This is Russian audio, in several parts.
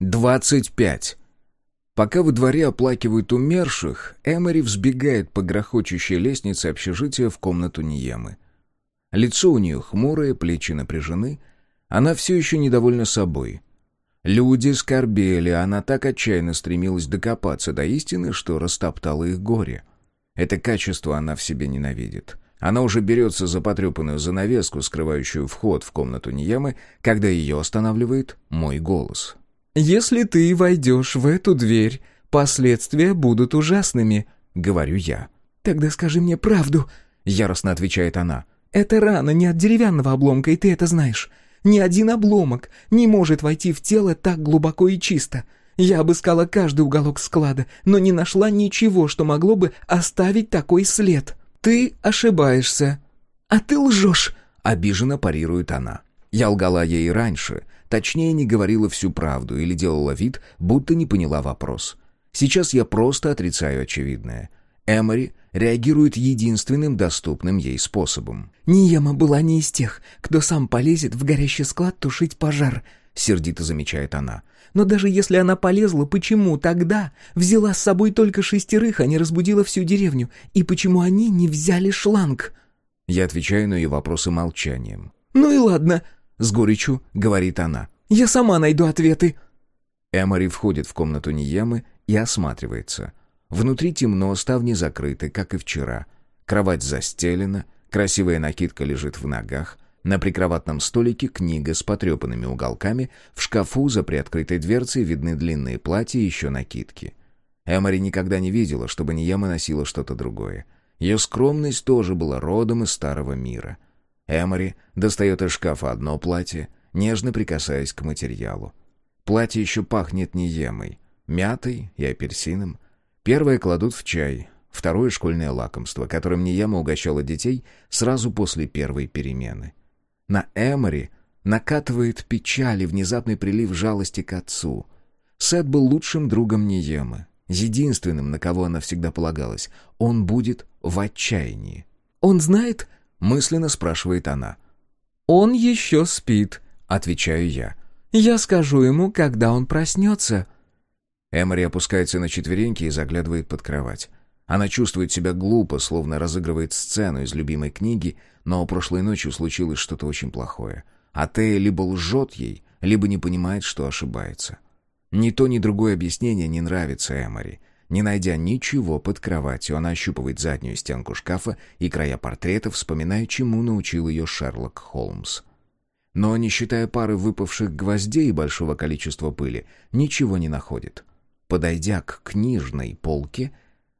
Двадцать пять. Пока во дворе оплакивают умерших, Эмори взбегает по грохочущей лестнице общежития в комнату Ниемы. Лицо у нее хмурое, плечи напряжены. Она все еще недовольна собой. Люди скорбели, она так отчаянно стремилась докопаться до истины, что растоптала их горе. Это качество она в себе ненавидит. Она уже берется за потрепанную занавеску, скрывающую вход в комнату Ниемы, когда ее останавливает мой голос. «Если ты войдешь в эту дверь, последствия будут ужасными», — говорю я. «Тогда скажи мне правду», — яростно отвечает она. «Это рана не от деревянного обломка, и ты это знаешь. Ни один обломок не может войти в тело так глубоко и чисто. Я обыскала каждый уголок склада, но не нашла ничего, что могло бы оставить такой след. Ты ошибаешься. А ты лжешь», — обиженно парирует она. Я лгала ей раньше, точнее не говорила всю правду или делала вид, будто не поняла вопрос. Сейчас я просто отрицаю очевидное. Эмори реагирует единственным доступным ей способом. «Ниема была не из тех, кто сам полезет в горящий склад тушить пожар», — сердито замечает она. «Но даже если она полезла, почему тогда взяла с собой только шестерых, а не разбудила всю деревню? И почему они не взяли шланг?» Я отвечаю на ее вопросы молчанием. «Ну и ладно», — с горечью говорит она. «Я сама найду ответы». Эмори входит в комнату Ниемы и осматривается. Внутри темно, ставни закрыты, как и вчера. Кровать застелена, красивая накидка лежит в ногах. На прикроватном столике книга с потрепанными уголками, в шкафу за приоткрытой дверцей видны длинные платья и еще накидки. Эмори никогда не видела, чтобы Нияма носила что-то другое. Ее скромность тоже была родом из старого мира. Эмори достает из шкафа одно платье, нежно прикасаясь к материалу. Платье еще пахнет неемой, мятой и апельсином. Первое кладут в чай, второе — школьное лакомство, которым Нияма угощала детей сразу после первой перемены. На Эмори накатывает печаль и внезапный прилив жалости к отцу. Сет был лучшим другом Ниемы, единственным, на кого она всегда полагалась. Он будет в отчаянии. «Он знает, Мысленно спрашивает она. «Он еще спит», — отвечаю я. «Я скажу ему, когда он проснется». Эмори опускается на четвереньки и заглядывает под кровать. Она чувствует себя глупо, словно разыгрывает сцену из любимой книги, но прошлой ночью случилось что-то очень плохое. А Тея либо лжет ей, либо не понимает, что ошибается. Ни то, ни другое объяснение не нравится Эмори. Не найдя ничего под кроватью, она ощупывает заднюю стенку шкафа и края портрета, вспоминая, чему научил ее Шерлок Холмс. Но, не считая пары выпавших гвоздей и большого количества пыли, ничего не находит. Подойдя к книжной полке,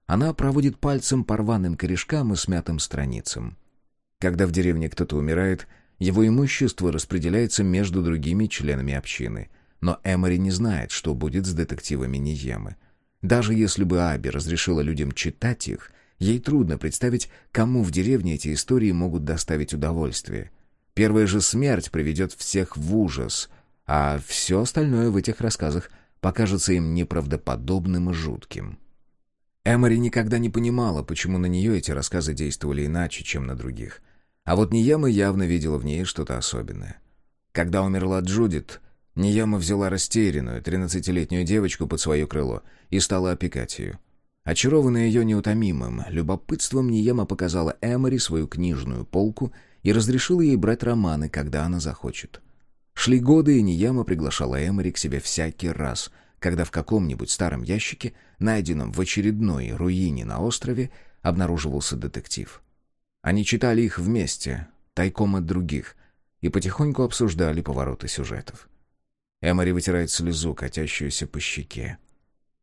она проводит пальцем по рваным корешкам и смятым страницам. Когда в деревне кто-то умирает, его имущество распределяется между другими членами общины. Но Эмори не знает, что будет с детективами Ниемы. Даже если бы Аби разрешила людям читать их, ей трудно представить, кому в деревне эти истории могут доставить удовольствие. Первая же смерть приведет всех в ужас, а все остальное в этих рассказах покажется им неправдоподобным и жутким. Эмори никогда не понимала, почему на нее эти рассказы действовали иначе, чем на других. А вот Нияма явно видела в ней что-то особенное. Когда умерла Джудит, Нияма взяла растерянную, тринадцатилетнюю девочку под свое крыло и стала опекать ее. Очарованная ее неутомимым любопытством, Нияма показала Эмори свою книжную полку и разрешила ей брать романы, когда она захочет. Шли годы, и Нияма приглашала Эмори к себе всякий раз, когда в каком-нибудь старом ящике, найденном в очередной руине на острове, обнаруживался детектив. Они читали их вместе, тайком от других, и потихоньку обсуждали повороты сюжетов. Эмори вытирает слезу, катящуюся по щеке.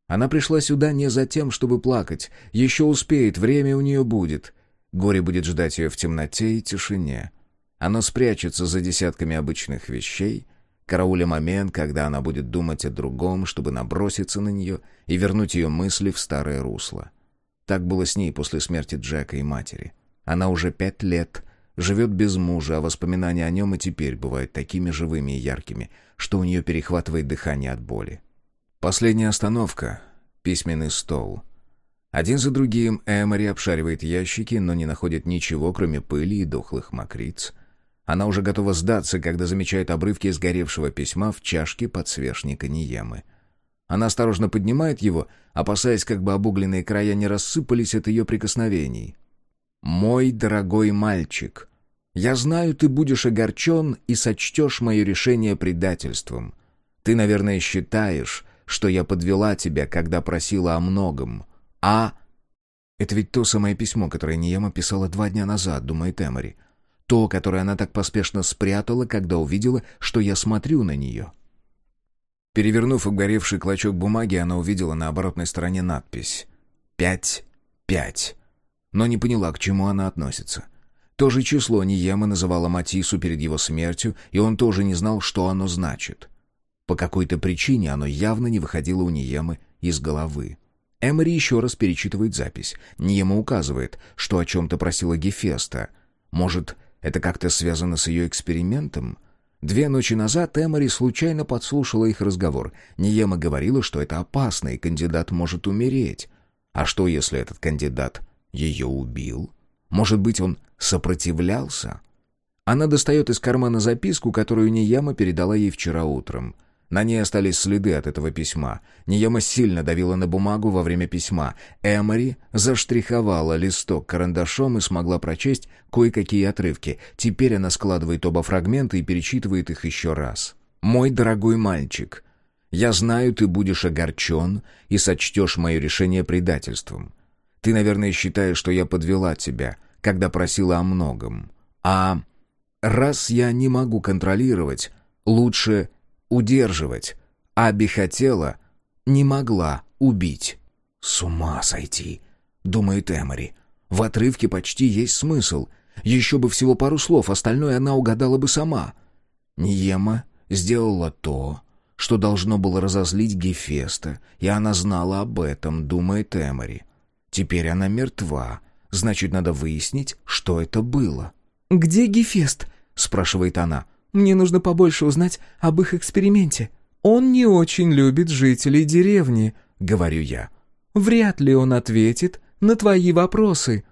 Она пришла сюда не за тем, чтобы плакать. Еще успеет, время у нее будет. Горе будет ждать ее в темноте и тишине. Оно спрячется за десятками обычных вещей, карауля момент, когда она будет думать о другом, чтобы наброситься на нее и вернуть ее мысли в старое русло. Так было с ней после смерти Джека и матери. Она уже пять лет живет без мужа, а воспоминания о нем и теперь бывают такими живыми и яркими, что у нее перехватывает дыхание от боли. Последняя остановка — письменный стол. Один за другим Эмори обшаривает ящики, но не находит ничего, кроме пыли и дохлых мокриц. Она уже готова сдаться, когда замечает обрывки сгоревшего письма в чашке подсвечника Ниемы. Она осторожно поднимает его, опасаясь, как бы обугленные края не рассыпались от ее прикосновений. «Мой дорогой мальчик, я знаю, ты будешь огорчен и сочтешь мое решение предательством. Ты, наверное, считаешь, что я подвела тебя, когда просила о многом. А...» «Это ведь то самое письмо, которое Ниема писала два дня назад», — думает Эмори. «То, которое она так поспешно спрятала, когда увидела, что я смотрю на нее». Перевернув обгоревший клочок бумаги, она увидела на оборотной стороне надпись «Пять, пять», но не поняла, к чему она относится. То же число Ниема называла Матису перед его смертью, и он тоже не знал, что оно значит. По какой-то причине оно явно не выходило у Ниемы из головы. Эмори еще раз перечитывает запись. Ниема указывает, что о чем-то просила Гефеста. Может, это как-то связано с ее экспериментом? Две ночи назад Эмори случайно подслушала их разговор. Ниема говорила, что это опасно, и кандидат может умереть. А что, если этот кандидат ее убил? Может быть, он сопротивлялся? Она достает из кармана записку, которую Нияма передала ей вчера утром. На ней остались следы от этого письма. Нияма сильно давила на бумагу во время письма. Эмори заштриховала листок карандашом и смогла прочесть кое-какие отрывки. Теперь она складывает оба фрагмента и перечитывает их еще раз. «Мой дорогой мальчик, я знаю, ты будешь огорчен и сочтешь мое решение предательством. Ты, наверное, считаешь, что я подвела тебя, когда просила о многом. А раз я не могу контролировать, лучше удерживать. Аби хотела, не могла убить. «С ума сойти!» — думает Эмори. «В отрывке почти есть смысл. Еще бы всего пару слов, остальное она угадала бы сама». Ниема сделала то, что должно было разозлить Гефеста, и она знала об этом, думает Эмори. Теперь она мертва, значит, надо выяснить, что это было. «Где Гефест?» — спрашивает она. Мне нужно побольше узнать об их эксперименте. Он не очень любит жителей деревни, говорю я. Вряд ли он ответит на твои вопросы.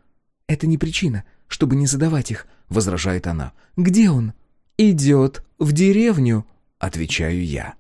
Это не причина, чтобы не задавать их, возражает она. Где он? Идет в деревню, отвечаю я.